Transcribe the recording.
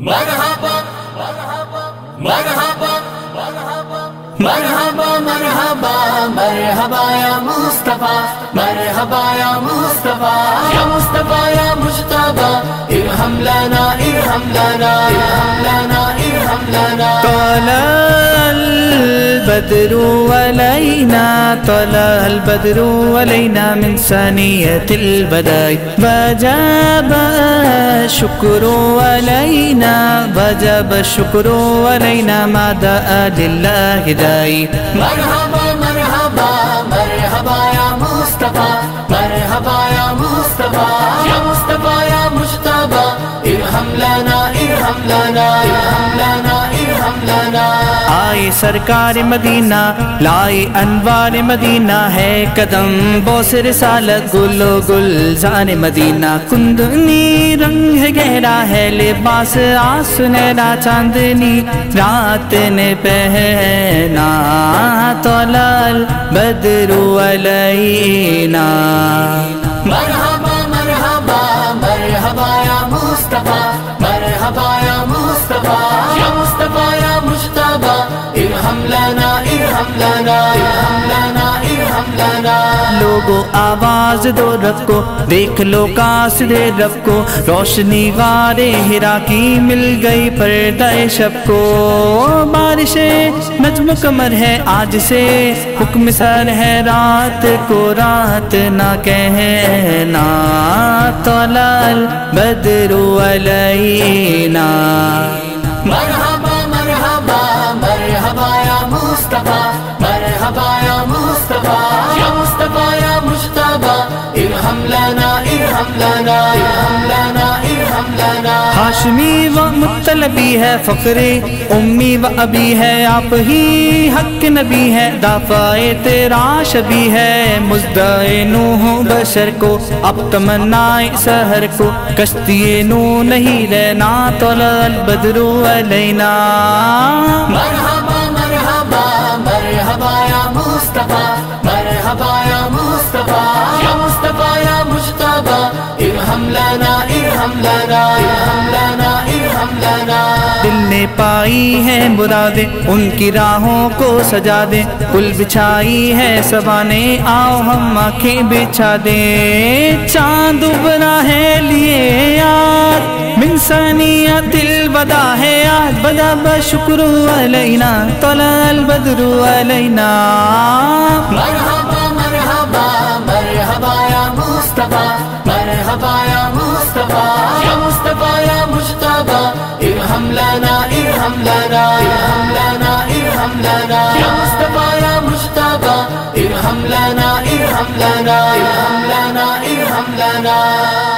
مرحبا مرحبا مرحبا مرحبا مرحبا مرحبا یا مصطفیٰ، مرحبا یا مصطفیٰ یا مصطفیٰ یا مجتبا ارحم لنا ارحم لنا ارحم لنا ارحم لنا. البدر علينا، طلع البدر علينا من ثانية البداية وجب الشكر علينا وجب الشكر علينا ما دعا لله داعي. مرحبا مرحبا مرحبا یا مصطفیٰ مرحبا یا مصطفیٰ یا مصطفیٰ یا مجتبا ارحم لنا ارحم لنا آئے سرکار مدینہ، لائے انوار مدینہ ہے قدم بوس رسالت گل و گلزار مدینہ۔ کندنی رنگ ہے گہرا ہے، لباس آسنیرا چاندنی۔ رات نے پہنا تولال بدرو علینا۔ مرحبا مرحبا مرحبا یا مصطفیٰ۔ لنا، ارحم لنا ارحم لنا ارحم لنا. لوگو، آواز دو رب کو دیکھ لو کاسدے رب کو روشنی غارے ہرا کی مل گئی، پردہ شب کو۔ بارش نجم کمر ہے، آج سے حکم سر ہے، رات کو رات نہ کہنا۔ طلال بدر علینا۔ ہاشمی و مطلبی ہے فقرے امی و ابی ہے آپ ہی حق نبی ہے دافع تیرا شبی ہے۔ مزدائے نوح بشر کو اب تمنا سحر کو۔ کشتی نو نہیں رہنا طلع البدر علینا۔ مرحبا ارحم لنا ارحم لنا ارحم لنا ارحم لنا۔ دل نے پائی ہے مرادیں ان کی راہوں کو سجا دیں۔ پل بچھائی ہے سوانے آؤ ہم آنکھیں بچھا دیں۔ چاند ابرا ہے لیے یاد من ثانیت الودا ہے آج بدا بشکر علینا طلع البدر علینا۔ مرحبا مرحبا مرحبا یا مصطفیٰ۔ مصطفیٰ، یا مصطفیٰ، یا مجتبا ارحم لنا ارحم لنا ارحم لنا ارحم لنا۔ یا مصطفیٰ، یا مجتبا ارحم لنا ارحم لنا ارحم لنا ارحم لنا۔